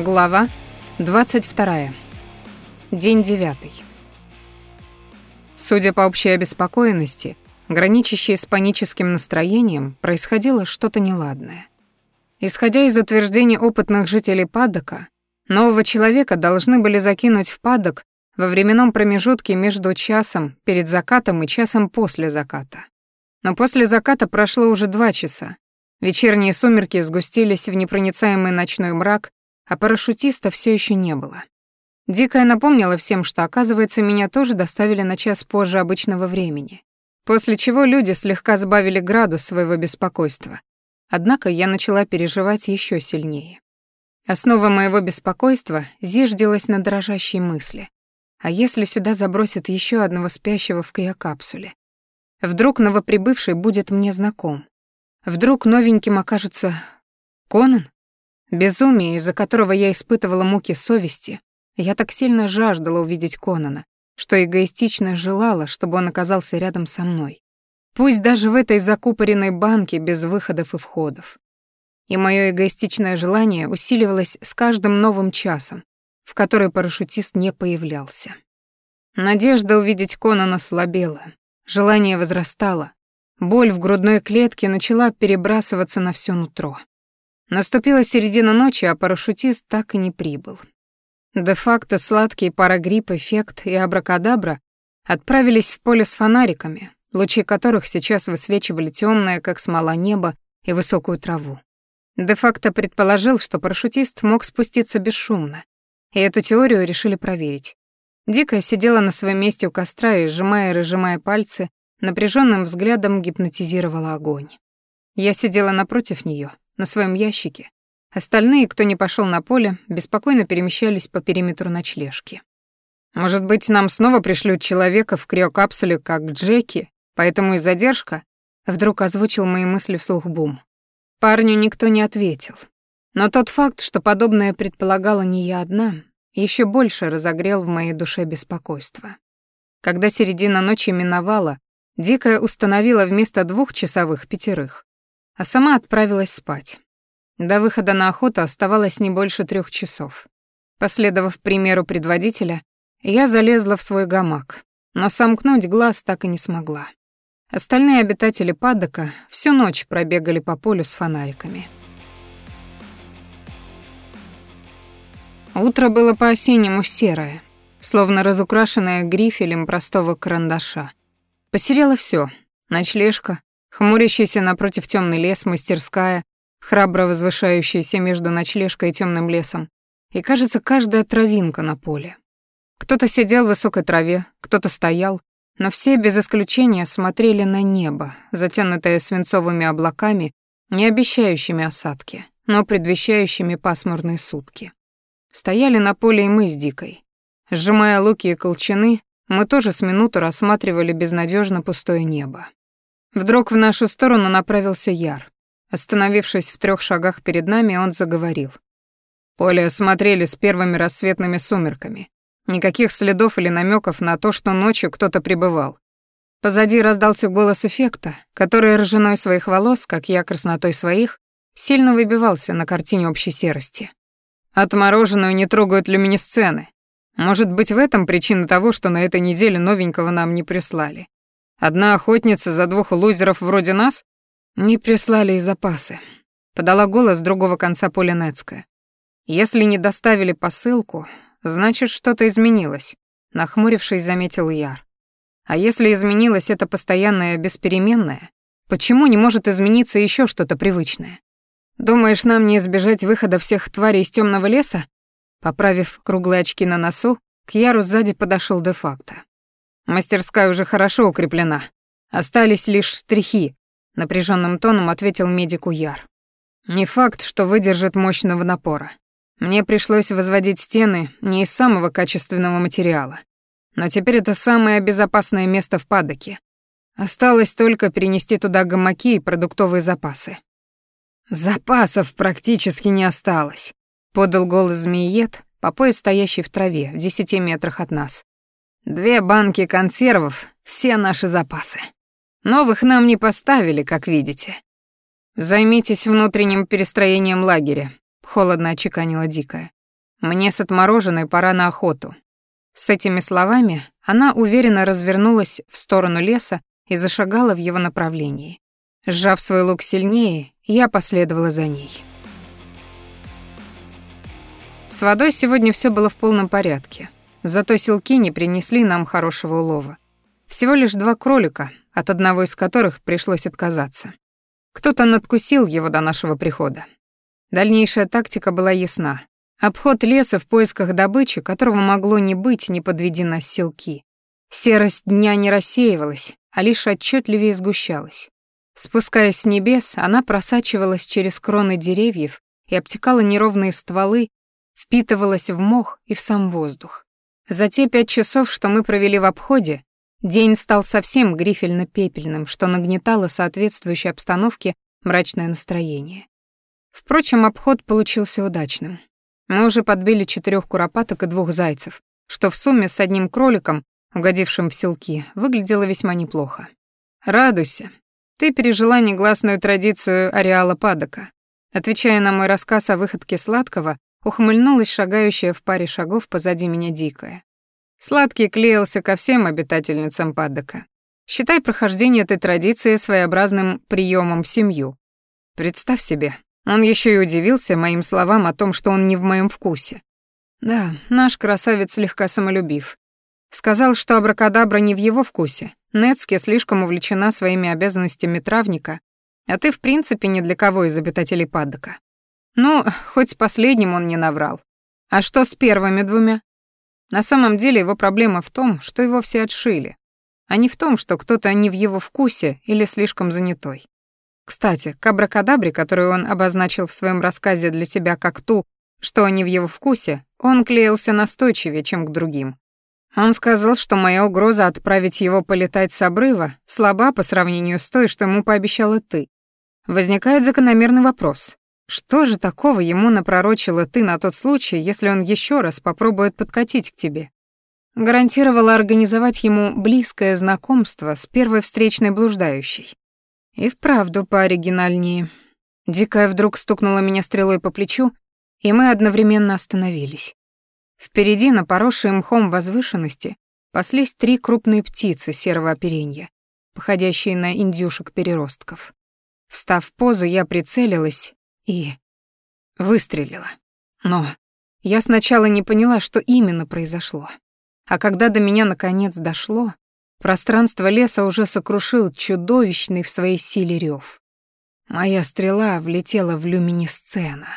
Глава 22. День 9. Судя по общей обеспокоенности, граничащей с паническим настроением, происходило что-то неладное. Исходя из утверждений опытных жителей Паддока, нового человека должны были закинуть в Паддок во временном промежутке между часом перед закатом и часом после заката. Но после заката прошло уже два часа. Вечерние сумерки сгустились в непроницаемый ночной мрак, а парашютиста все еще не было. Дикая напомнила всем, что, оказывается, меня тоже доставили на час позже обычного времени, после чего люди слегка сбавили градус своего беспокойства. Однако я начала переживать еще сильнее. Основа моего беспокойства зиждилась на дрожащей мысли. А если сюда забросят еще одного спящего в криокапсуле? Вдруг новоприбывший будет мне знаком? Вдруг новеньким окажется Конан? Безумие, из-за которого я испытывала муки совести, я так сильно жаждала увидеть Конана, что эгоистично желала, чтобы он оказался рядом со мной. Пусть даже в этой закупоренной банке без выходов и входов. И мое эгоистичное желание усиливалось с каждым новым часом, в который парашютист не появлялся. Надежда увидеть Конана слабела, желание возрастало, боль в грудной клетке начала перебрасываться на всё нутро. Наступила середина ночи, а парашютист так и не прибыл. Де-факто сладкий парагрипп, эффект и абракадабра отправились в поле с фонариками, лучи которых сейчас высвечивали темное, как смола небо и высокую траву. Де-факто предположил, что парашютист мог спуститься бесшумно, и эту теорию решили проверить. Дикая сидела на своем месте у костра и, сжимая и разжимая пальцы, напряженным взглядом гипнотизировала огонь. Я сидела напротив нее, на своем ящике. Остальные, кто не пошел на поле, беспокойно перемещались по периметру ночлежки. «Может быть, нам снова пришлют человека в криокапсуле, как Джеки, поэтому и задержка?» Вдруг озвучил мои мысли вслух Бум. Парню никто не ответил. Но тот факт, что подобное предполагала не я одна, еще больше разогрел в моей душе беспокойство. Когда середина ночи миновала, Дикая установила вместо двух часовых пятерых а сама отправилась спать. До выхода на охоту оставалось не больше трех часов. Последовав примеру предводителя, я залезла в свой гамак, но сомкнуть глаз так и не смогла. Остальные обитатели падока всю ночь пробегали по полю с фонариками. Утро было по-осеннему серое, словно разукрашенное грифелем простого карандаша. Посерело все: ночлежка, Хмурящийся напротив темный лес, мастерская, храбро возвышающаяся между ночлежкой и темным лесом, и, кажется, каждая травинка на поле. Кто-то сидел в высокой траве, кто-то стоял, но все без исключения смотрели на небо, затянутое свинцовыми облаками, не обещающими осадки, но предвещающими пасмурные сутки. Стояли на поле и мы с Дикой. Сжимая луки и колчаны, мы тоже с минуту рассматривали безнадежно пустое небо. Вдруг в нашу сторону направился Яр. Остановившись в трех шагах перед нами, он заговорил. Поле осмотрели с первыми рассветными сумерками. Никаких следов или намеков на то, что ночью кто-то пребывал. Позади раздался голос эффекта, который ржаной своих волос, как я краснотой своих, сильно выбивался на картине общей серости. Отмороженную не трогают люминесцены. Может быть, в этом причина того, что на этой неделе новенького нам не прислали. Одна охотница за двух лузеров вроде нас? Не прислали и запасы. Подала голос с другого конца поля Нецкая. Если не доставили посылку, значит, что-то изменилось, нахмурившись, заметил Яр. А если изменилось это постоянное беспеременное, почему не может измениться еще что-то привычное? Думаешь, нам не избежать выхода всех тварей из темного леса? Поправив круглые очки на носу, к Яру сзади подошел де-факто. Мастерская уже хорошо укреплена. Остались лишь штрихи, напряженным тоном ответил медику Яр. Не факт, что выдержит мощного напора. Мне пришлось возводить стены не из самого качественного материала. Но теперь это самое безопасное место в падоке. Осталось только перенести туда гамаки и продуктовые запасы. Запасов практически не осталось, подал голос змеиед, по пояс стоящий в траве в десяти метрах от нас. Две банки консервов — все наши запасы. Новых нам не поставили, как видите. Займитесь внутренним перестроением лагеря, холодно очеканила Дикая. Мне с отмороженной пора на охоту». С этими словами она уверенно развернулась в сторону леса и зашагала в его направлении. Сжав свой лук сильнее, я последовала за ней. С водой сегодня все было в полном порядке. Зато селки не принесли нам хорошего улова. Всего лишь два кролика, от одного из которых пришлось отказаться. Кто-то надкусил его до нашего прихода. Дальнейшая тактика была ясна. Обход леса в поисках добычи, которого могло не быть, не подведи нас селки. Серость дня не рассеивалась, а лишь отчетливее сгущалась. Спускаясь с небес, она просачивалась через кроны деревьев и обтекала неровные стволы, впитывалась в мох и в сам воздух. За те пять часов, что мы провели в обходе, день стал совсем грифельно-пепельным, что нагнетало соответствующей обстановке мрачное настроение. Впрочем, обход получился удачным. Мы уже подбили четырех куропаток и двух зайцев, что в сумме с одним кроликом, угодившим в селки, выглядело весьма неплохо. «Радуйся. Ты пережила негласную традицию ареала падока». Отвечая на мой рассказ о выходке сладкого, ухмыльнулась шагающая в паре шагов позади меня дикая. Сладкий клеился ко всем обитательницам падока. Считай прохождение этой традиции своеобразным приемом в семью. Представь себе, он еще и удивился моим словам о том, что он не в моем вкусе. Да, наш красавец слегка самолюбив. Сказал, что абракадабра не в его вкусе. Нецке слишком увлечена своими обязанностями травника, а ты, в принципе, ни для кого из обитателей падока. Ну, хоть с последним он не наврал. А что с первыми двумя? На самом деле его проблема в том, что его все отшили, а не в том, что кто-то не в его вкусе или слишком занятой. Кстати, к которую он обозначил в своем рассказе для тебя как ту, что они в его вкусе, он клеился настойчивее, чем к другим. Он сказал, что моя угроза отправить его полетать с обрыва слаба по сравнению с той, что ему пообещала ты. Возникает закономерный вопрос. Что же такого ему напророчила ты на тот случай, если он еще раз попробует подкатить к тебе? Гарантировала организовать ему близкое знакомство с первой встречной блуждающей. И вправду пооригинальнее. Дикая вдруг стукнула меня стрелой по плечу, и мы одновременно остановились. Впереди, на поросшей мхом возвышенности, паслись три крупные птицы серого оперенья, походящие на индюшек-переростков. Встав в позу, я прицелилась и... выстрелила. Но я сначала не поняла, что именно произошло. А когда до меня наконец дошло, пространство леса уже сокрушил чудовищный в своей силе рев. Моя стрела влетела в люминесцена.